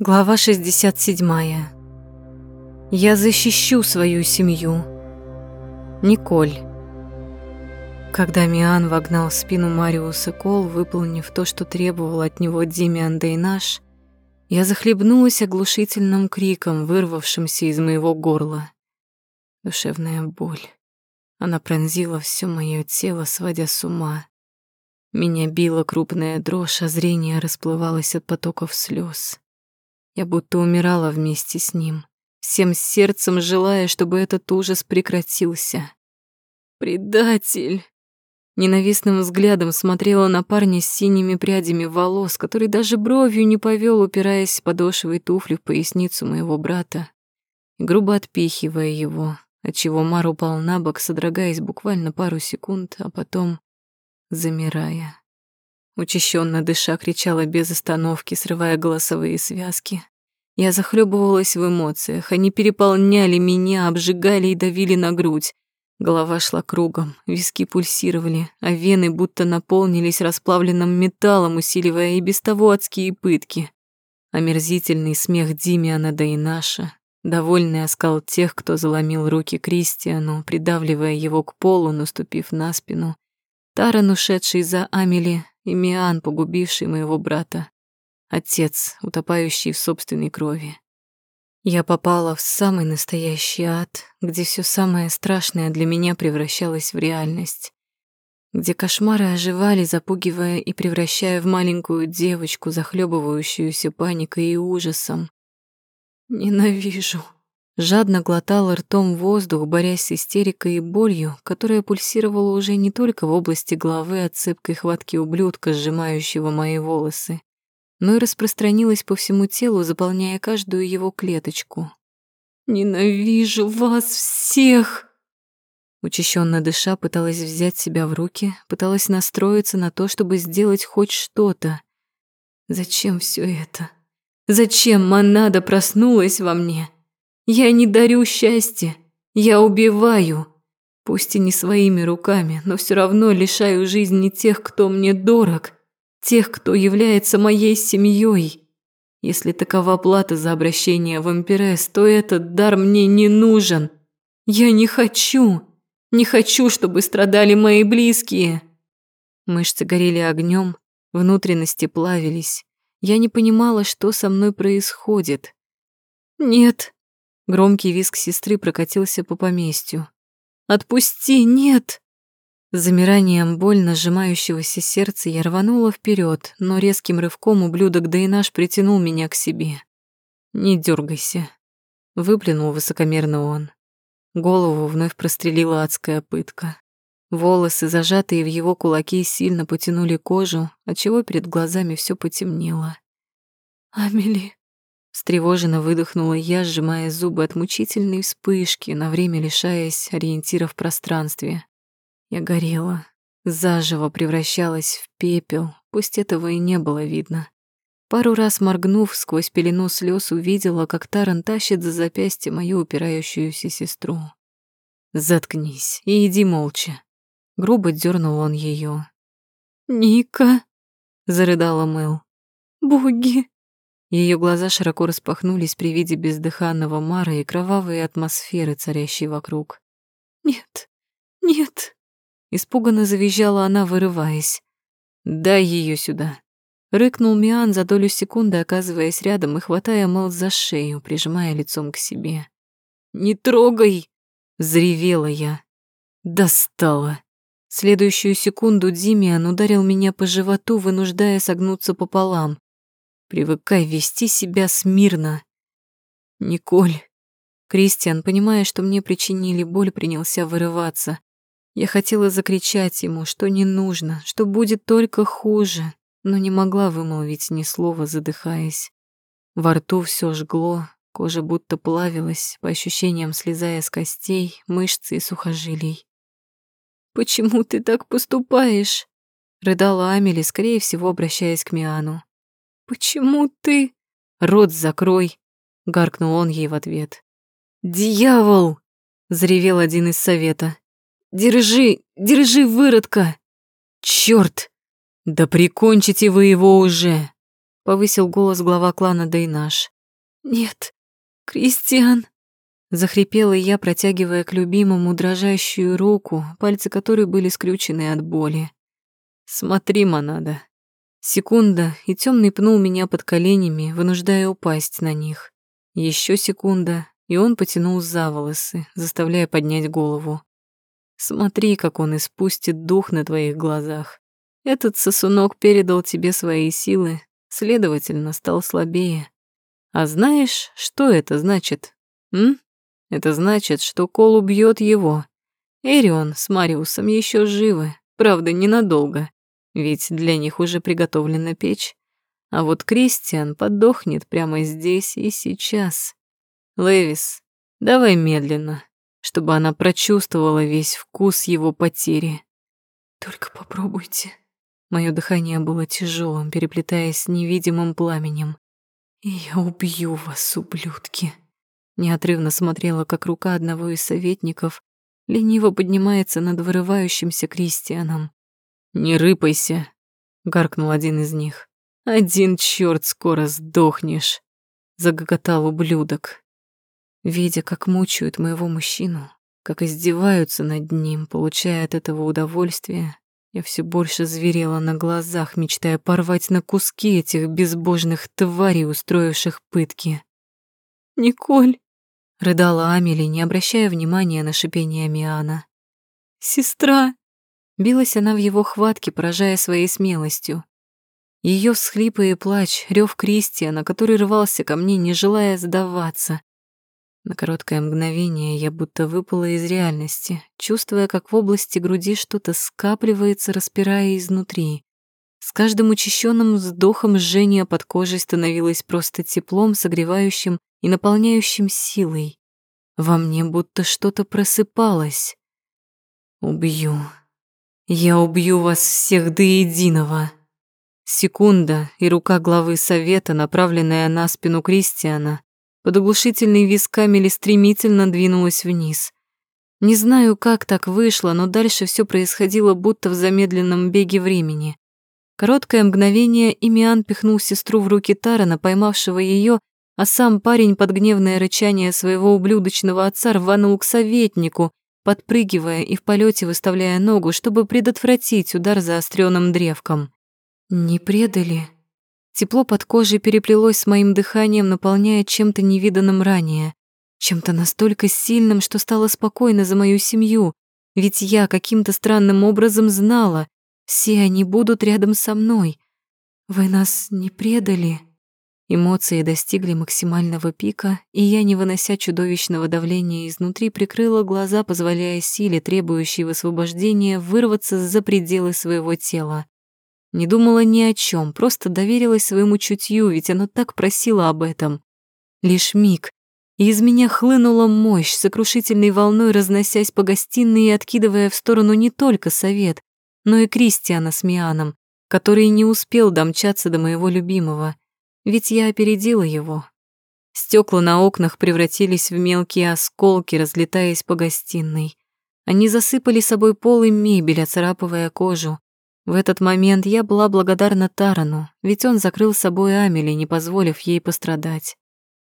Глава 67. Я защищу свою семью. Николь. Когда Миан вогнал в спину Мариуса кол, выполнив то, что требовал от него Димиан Дейнаш, я захлебнулась оглушительным криком, вырвавшимся из моего горла. Душевная боль. Она пронзила все мое тело, сводя с ума. Меня била крупная дрожь, а зрение расплывалось от потоков слез. Я будто умирала вместе с ним, всем сердцем желая, чтобы этот ужас прекратился. «Предатель!» Ненавистным взглядом смотрела на парня с синими прядями волос, который даже бровью не повел, упираясь подошвой туфли в поясницу моего брата, грубо отпихивая его, отчего Мар упал на бок, содрогаясь буквально пару секунд, а потом замирая. Учащенно дыша кричала без остановки, срывая голосовые связки. Я захлебывалась в эмоциях, они переполняли меня, обжигали и давили на грудь. Голова шла кругом, виски пульсировали, а вены будто наполнились расплавленным металлом, усиливая и без того адские пытки. Омерзительный смех Димиана да и наша, довольный оскал тех, кто заломил руки Кристиану, придавливая его к полу, наступив на спину, Таран, ушедший за Амели, и Миан, погубивший моего брата. Отец, утопающий в собственной крови. Я попала в самый настоящий ад, где все самое страшное для меня превращалось в реальность. Где кошмары оживали, запугивая и превращая в маленькую девочку, захлебывающуюся паникой и ужасом. Ненавижу. Жадно глотала ртом воздух, борясь с истерикой и болью, которая пульсировала уже не только в области головы от цепкой хватки ублюдка, сжимающего мои волосы, но и распространилась по всему телу, заполняя каждую его клеточку. «Ненавижу вас всех!» Учащенно дыша, пыталась взять себя в руки, пыталась настроиться на то, чтобы сделать хоть что-то. Зачем все это? Зачем Монада проснулась во мне? Я не дарю счастья, я убиваю. Пусть и не своими руками, но все равно лишаю жизни тех, кто мне дорог, тех, кто является моей семьей. Если такова плата за обращение в Эмпирес, то этот дар мне не нужен. Я не хочу, не хочу, чтобы страдали мои близкие. Мышцы горели огнем, внутренности плавились. Я не понимала, что со мной происходит. Нет, Громкий визг сестры прокатился по поместью. «Отпусти! Нет!» С замиранием больно сжимающегося сердца я рванула вперед, но резким рывком ублюдок Дейнаш притянул меня к себе. «Не дергайся», — выплюнул высокомерно он. Голову вновь прострелила адская пытка. Волосы, зажатые в его кулаки, сильно потянули кожу, отчего перед глазами все потемнело. «Амели», Встревоженно выдохнула я, сжимая зубы от мучительной вспышки, на время лишаясь ориентира в пространстве. Я горела, заживо превращалась в пепел, пусть этого и не было видно. Пару раз моргнув сквозь пелену слез, увидела, как Таран тащит за запястье мою упирающуюся сестру. «Заткнись и иди молча». Грубо дернул он ее. «Ника!» — зарыдала Мэл. «Боги!» Ее глаза широко распахнулись при виде бездыханного Мара и кровавой атмосферы, царящей вокруг. «Нет, нет!» Испуганно завизжала она, вырываясь. «Дай ее сюда!» Рыкнул Миан за долю секунды, оказываясь рядом и хватая Мэл за шею, прижимая лицом к себе. «Не трогай!» — взревела я. Достала. Следующую секунду Димиан ударил меня по животу, вынуждая согнуться пополам. Привыкай вести себя смирно. Николь. Кристиан, понимая, что мне причинили боль, принялся вырываться. Я хотела закричать ему, что не нужно, что будет только хуже, но не могла вымолвить ни слова, задыхаясь. Во рту все жгло, кожа будто плавилась, по ощущениям слезая с костей, мышц и сухожилий. «Почему ты так поступаешь?» — рыдала Амели, скорее всего, обращаясь к Миану. «Почему ты...» «Рот закрой!» — гаркнул он ей в ответ. «Дьявол!» — заревел один из совета. «Держи, держи, выродка!» «Чёрт! Да прикончите вы его уже!» повысил голос глава клана Дейнаш. «Нет, Кристиан!» Захрипела я, протягивая к любимому дрожащую руку, пальцы которой были скрючены от боли. «Смотри, Монада!» Секунда, и темный пнул меня под коленями, вынуждая упасть на них. Еще секунда, и он потянул за волосы, заставляя поднять голову. Смотри, как он испустит дух на твоих глазах. Этот сосунок передал тебе свои силы, следовательно, стал слабее. А знаешь, что это значит? М? Это значит, что Кол убьет его. Эрион с Мариусом еще живы, правда, ненадолго, ведь для них уже приготовлена печь. А вот Кристиан подохнет прямо здесь и сейчас. Левис, давай медленно, чтобы она прочувствовала весь вкус его потери. Только попробуйте. Мое дыхание было тяжелым, переплетаясь с невидимым пламенем. И я убью вас, ублюдки. Неотрывно смотрела, как рука одного из советников лениво поднимается над вырывающимся Кристианом. «Не рыпайся», — гаркнул один из них. «Один черт скоро сдохнешь», — загоготал ублюдок. Видя, как мучают моего мужчину, как издеваются над ним, получая от этого удовольствие, я все больше зверела на глазах, мечтая порвать на куски этих безбожных тварей, устроивших пытки. «Николь!» — рыдала Амели, не обращая внимания на шипение Миана. «Сестра!» — билась она в его хватке, поражая своей смелостью. Ее всхлипы и плач, рев Кристиана, который рвался ко мне, не желая сдаваться, на короткое мгновение я будто выпала из реальности, чувствуя, как в области груди что-то скапливается, распирая изнутри. С каждым учащенным вздохом жжение под кожей становилось просто теплом, согревающим и наполняющим силой. Во мне будто что-то просыпалось. Убью. Я убью вас всех до единого. Секунда, и рука главы совета, направленная на спину Кристиана, под оглушительный визг Камели стремительно двинулась вниз. Не знаю, как так вышло, но дальше все происходило будто в замедленном беге времени. Короткое мгновение Имиан пихнул сестру в руки Тарана, поймавшего ее, а сам парень под гневное рычание своего ублюдочного отца рванул к советнику, подпрыгивая и в полете выставляя ногу, чтобы предотвратить удар заостренным древком. «Не предали?» Тепло под кожей переплелось с моим дыханием, наполняя чем-то невиданным ранее, чем-то настолько сильным, что стало спокойно за мою семью, ведь я каким-то странным образом знала, все они будут рядом со мной. Вы нас не предали. Эмоции достигли максимального пика, и я, не вынося чудовищного давления изнутри, прикрыла глаза, позволяя силе, требующей высвобождения, вырваться за пределы своего тела. Не думала ни о чем, просто доверилась своему чутью, ведь оно так просило об этом. Лишь миг, и из меня хлынула мощь, сокрушительной волной разносясь по гостиной и откидывая в сторону не только совет, но и Кристиана с Мианом, который не успел домчаться до моего любимого, ведь я опередила его. Стекла на окнах превратились в мелкие осколки, разлетаясь по гостиной. Они засыпали собой пол и мебель, оцарапывая кожу. В этот момент я была благодарна Тарану, ведь он закрыл собой Амели, не позволив ей пострадать.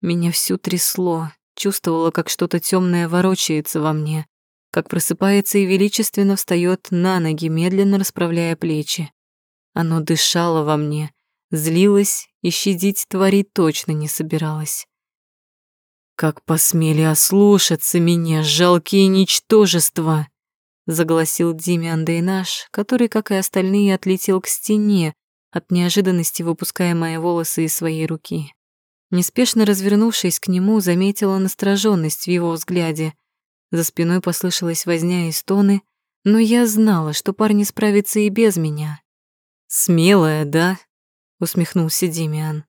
Меня всю трясло, чувствовала, как что-то темное ворочается во мне, как просыпается и величественно встает на ноги, медленно расправляя плечи. Оно дышало во мне, злилось и щадить твари точно не собиралась. Как посмели ослушаться меня, жалкие ничтожества! заголосил Димиан Дейнаш, который, как и остальные, отлетел к стене, от неожиданности выпуская мои волосы из своей руки. Неспешно развернувшись к нему, заметила настороженность в его взгляде. За спиной послышалась возня и стоны, но я знала, что парни справятся и без меня. «Смелая, да?» — усмехнулся Димиан.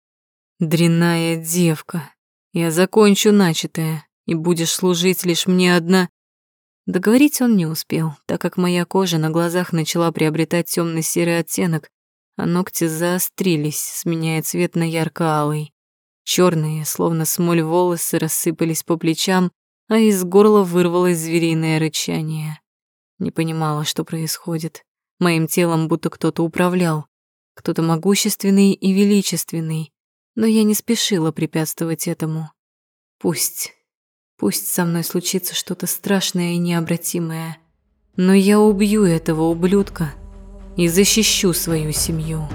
«Дрянная девка. Я закончу начатое, и будешь служить лишь мне одна...» Договорить он не успел, так как моя кожа на глазах начала приобретать темно серый оттенок, а ногти заострились, сменяя цвет на ярко-алый. Черные, словно смоль волосы, рассыпались по плечам, а из горла вырвалось звериное рычание. Не понимала, что происходит. Моим телом будто кто-то управлял. Кто-то могущественный и величественный, но я не спешила препятствовать этому. Пусть, пусть со мной случится что-то страшное и необратимое, но я убью этого ублюдка и защищу свою семью.